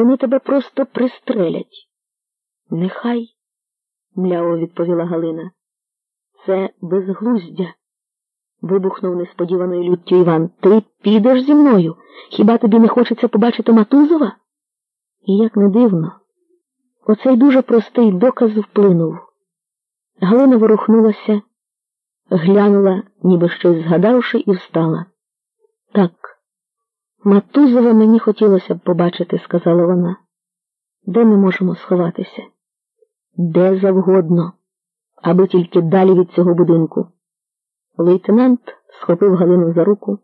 вони тебе просто пристрелять. Нехай, мляво відповіла Галина. Це безглуздя. вибухнув несподіваною люттю Іван. Ти підеш зі мною? Хіба тобі не хочеться побачити Матузова? І як не дивно, оцей дуже простий доказ вплинув. Галина ворухнулася, глянула, ніби щось згадавши, і встала. Так, Матузова мені хотілося б побачити, сказала вона. Де ми можемо сховатися? Де завгодно, аби тільки далі від цього будинку. Лейтенант схопив Галину за руку,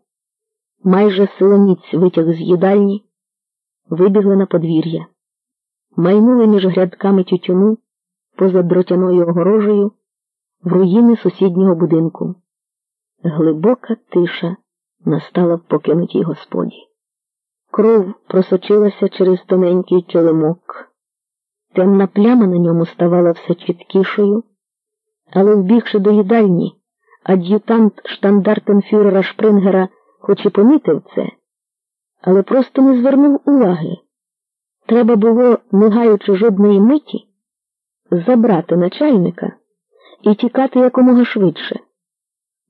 майже силоміць витяг з їдальні, вибігли на подвір'я, майнули між грядками тютюну поза дротяною огорожею в руїни сусіднього будинку. Глибока тиша настала в покинутій господі. Кров просочилася через тоненький килимок. Темна пляма на ньому ставала все чіткішою, але, вбігши до їдальні, ад'ютант штандартенфюрера Шпрингера хоч і помітив це, але просто не звернув уваги. Треба було, не гаючи жодної миті, забрати начальника і тікати якомога швидше,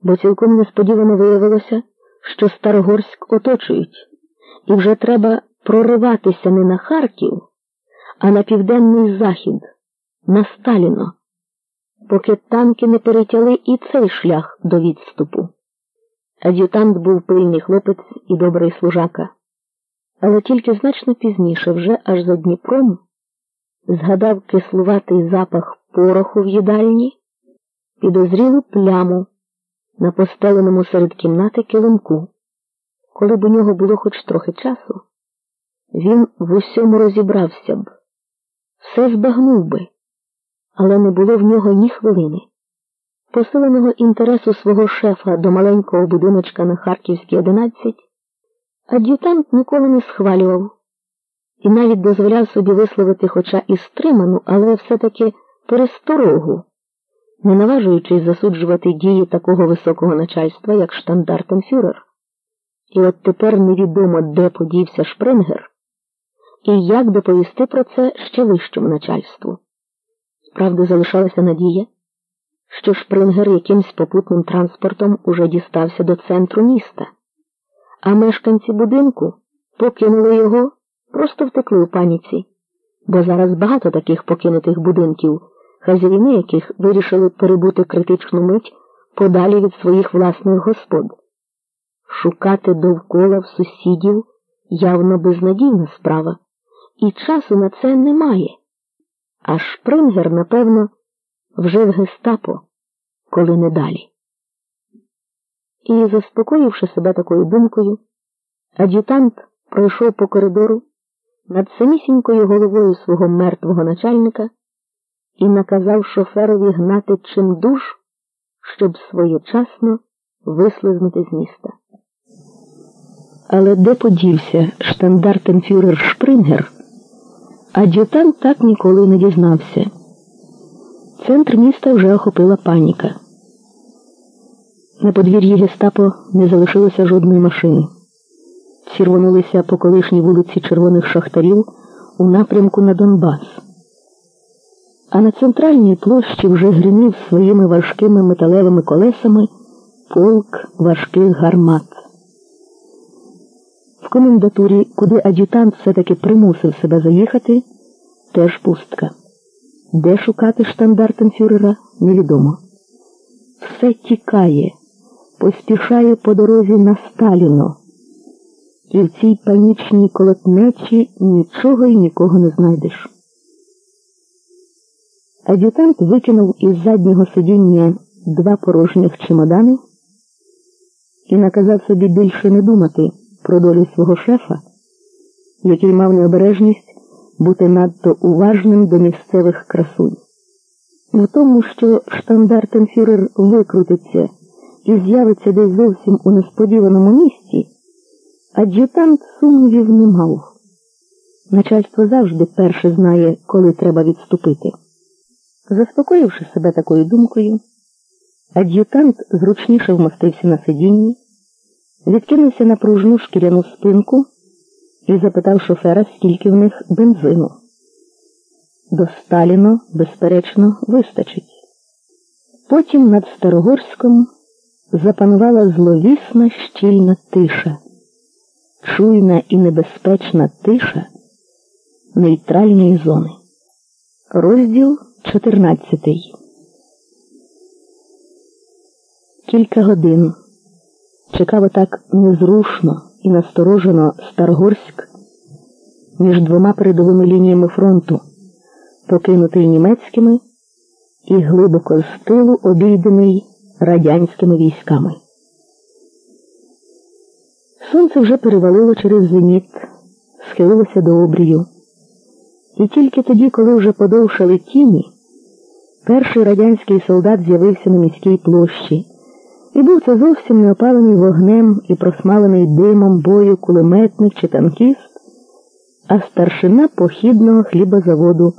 бо цілком несподівано виявилося, що Старогорськ оточують, і вже треба прориватися не на Харків, а на південний захід, на Сталіно, поки танки не перетяли і цей шлях до відступу. Ад'ютант був пильний хлопець і добрий служака, але тільки значно пізніше, вже аж за Дніпром, згадав кислуватий запах пороху в їдальні, підозрілу пляму на постеленому серед кімнати килимку. Коли б у нього було хоч трохи часу, він в усьому розібрався б, все збагнув би, але не було в нього ні хвилини. Посиленого інтересу свого шефа до маленького будиночка на Харківській 11 ад'ютант ніколи не схвалював і навіть дозволяв собі висловити хоча і стриману, але все-таки пересторогу, не наважуючись засуджувати дії такого високого начальства, як штандартенфюрер. І от тепер невідомо, де подівся Шпрингер, і як доповісти про це ще вищому начальству. Правда, залишалася надія, що Шпрингер якимсь попутним транспортом уже дістався до центру міста, а мешканці будинку покинули його, просто втекли у паніці, бо зараз багато таких покинутих будинків, хазяїни яких вирішили перебути критичну мить подалі від своїх власних господ. Шукати довкола в сусідів явно безнадійна справа, і часу на це немає. А Шпрингер, напевно, вже в гестапо, коли не далі. І, заспокоївши себе такою думкою, ад'ютант пройшов по коридору над самісінькою головою свого мертвого начальника і наказав шоферові гнати чим душ, щоб своєчасно вислизнути з міста. Але де подівся штандартенфюрер Шпрингер, ад'ютант так ніколи не дізнався. Центр міста вже охопила паніка. На подвір'ї гестапо не залишилося жодної машини. Всі по колишній вулиці червоних шахтарів у напрямку на Донбас. А на центральній площі вже гримів своїми важкими металевими колесами полк важких гармат. В комендатурі, куди ад'ютант все-таки примусив себе заїхати, теж пустка. Де шукати штандартенфюрера, невідомо. Все тікає, поспішає по дорозі на Сталіно. І в цій панічній колотнечі нічого і нікого не знайдеш. Ад'ютант викинув із заднього сидіння два порожніх чемодани і наказав собі більше не думати про долю свого шефа, який мав необережність бути надто уважним до місцевих красунь. В тому, що штандартенфюрер викрутиться і з'явиться десь зовсім у несподіваному місці, ад'ютант сумнівів не мав. Начальство завжди перше знає, коли треба відступити. Заспокоївши себе такою думкою, ад'ютант зручніше вмостився на сидінні, відкинувся на пружну шкіряну спинку і запитав шофера, скільки в них бензину. До Сталіно, безперечно, вистачить. Потім над Старогорськом запанувала зловісна щільна тиша, чуйна і небезпечна тиша нейтральної зони. Розділ 14 Кілька годин чекав отак незрушно і насторожено Старгорськ між двома передовими лініями фронту, покинутий німецькими і глибоко з тилу обійдений радянськими військами. Сонце вже перевалило через зеніт, схилилося до обрію. І тільки тоді, коли вже подовшали тіні, перший радянський солдат з'явився на міській площі, і був це зовсім не опалений вогнем і просмалений димом бою кулеметник чи танкіст, а старшина похідного хлібозаводу